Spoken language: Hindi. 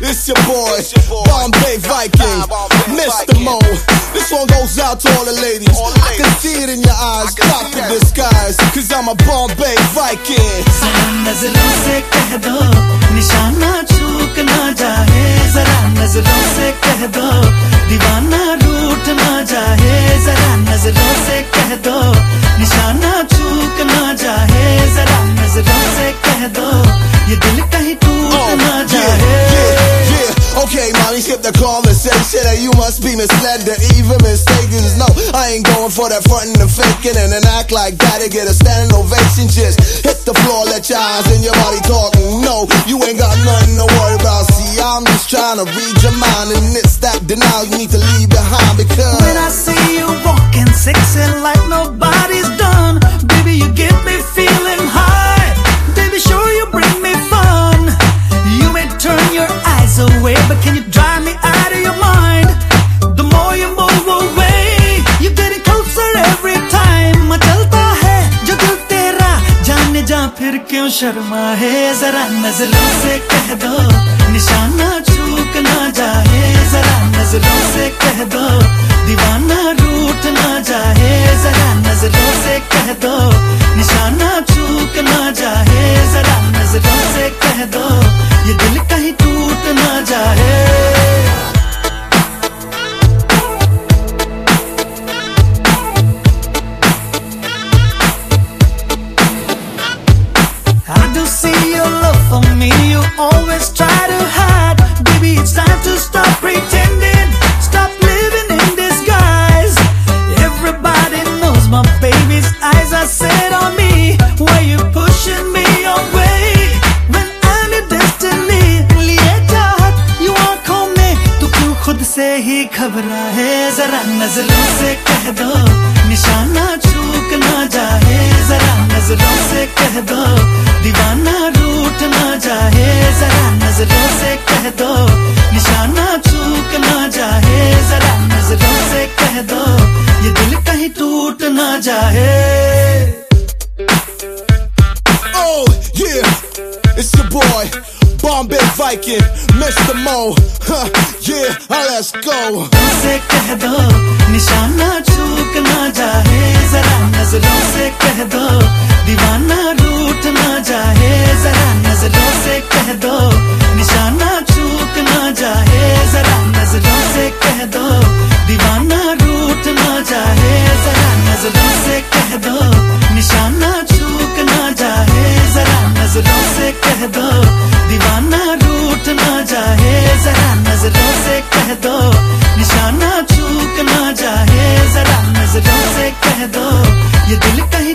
It's your boy, it's your boy. Bombay Viking, Mr. Mo. This one goes out to all the ladies. All the ladies. I can see it in your eyes, drop the disguise, cause I'm a Bombay Viking. नज़रों से कह दो निशाना चूक ना जाए जरा नज़रों से कह दो दीवाना रूठ ना जाए जरा नज़रों से कह दो निशाना चूक ना जाए जरा नज़रों से कह दो ये दिल कहीं the conversation that you must be misled. The even mistake is no, I ain't going for that frontin' and faking and then act like that to get a standing ovation. Just hit the floor, let your eyes and your body talk. No, you ain't got nothing to worry about. See, I'm just trying to read your mind, and it's that denial you need to leave behind because. When I see you walking sexy like nobody's done, baby, you give me feeling high. Baby, sure you bring me fun. You may turn your eyes away, but can you क्यों शर्मा है जरा नज़रों से कह दो। see your love for me, you always try to hide. Baby, it's time to stop pretending, stop living in disguise. Everybody knows my baby's eyes are set on me. Why you pushing me away when I'm your destiny? लिए चाहत यू आंखों में तू क्यों खुद से ही घबरा है जरा नजरों से कह दो निशाना चूक कह दो निशाना चूक ना जाए जरा नज़रों से कह दो ये दिल कहीं टूट ना जाए Oh, yeah, it's your boy, Bombay Viking, Mr. Mo. Huh, yeah, ah, let's go. से कह दो निशाना कह दो निशाना चूक ना जाए जरा नज़रों से कह दो ये दिल कहीं